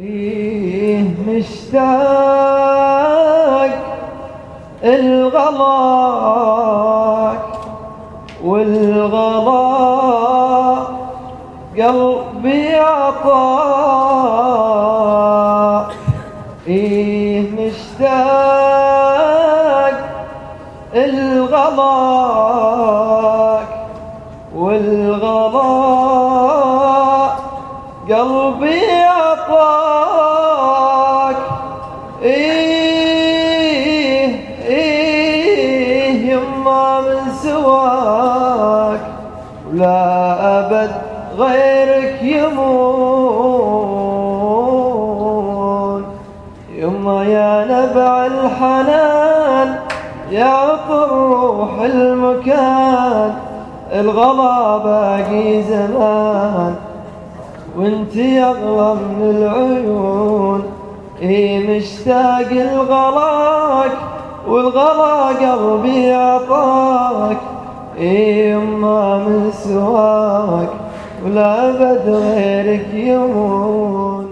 إيه مشتاق الغلاك والغلا قلبي عطاك إيه مشتاق الغلاك قلبي عطاك إيه إيه يما من سواك. ولا أبد غيرك يمون يما يا نبع الحنان يا عطر روح المكان. الغلا باقي زمان. وانت اغلى من العيون. إي مشتاق الغلاك والغلا قلبي عطاك إي ما من سواك ولا بد غيرك يمون